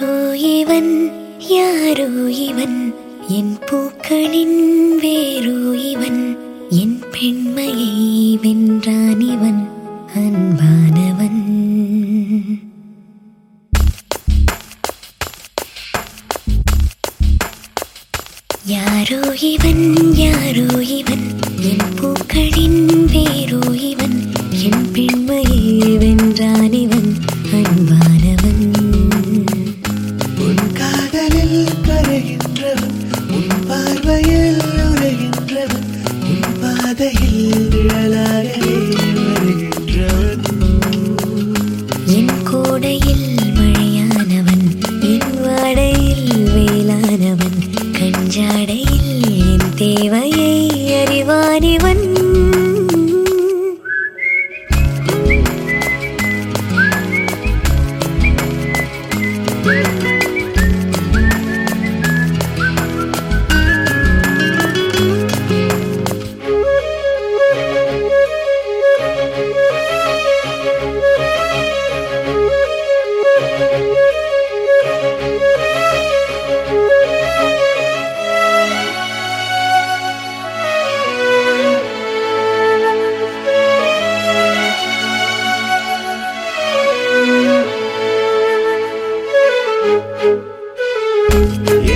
யாரோ இவன் யாரோ இவன் என் பூக்களின் வேரோ இவன் என் பெண்மையை வென்றான் இவன் அன்பானவன். யாரோ இவன் யாரோ இவன் என் பூக்களின் வேரோ இவன் என் பெண்மையை வென்றான் இவன் अलग है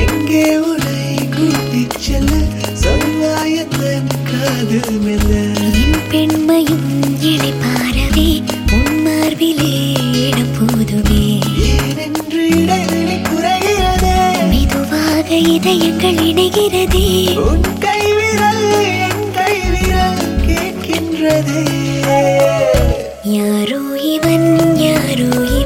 எங்கே உன்னை கூட்டிச் செல்ல? சொல்வாயத்தன் காது மெல்ல. என் பெண்மையும் இழைப்பாரவே உன் மார்பிலே இடம் போதுமே ஏனென்று இடைவெளி குறைகிறதே. மெதுவாக இதயங்கள் இணைகிறதே. உன் கைவிரல் என் கைவிரல் கேட்கின்றதே. யாரோ இவன் யாரோ இவன்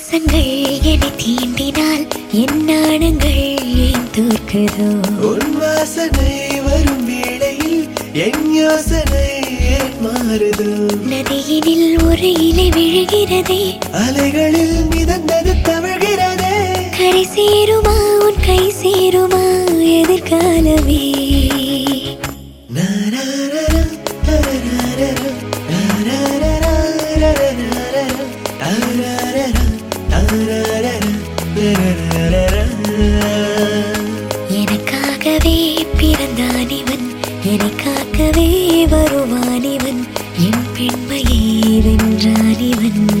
உன் சுவாசங்கள் என்னை தீண்டினால் என் நாணங்கள் ஏன் தோற்குதோ உன் வாசனை வரும் வேளையில் என் யோசனை மாறுதோ? நதியினில் ஒரு இலை விழுகிறதே. அலைகளில் மிதந்தது தவழ்கிறதே. கரை சேருமா? உன் கை சேருமா? எதிர்காலமே பெண்மையை இவன்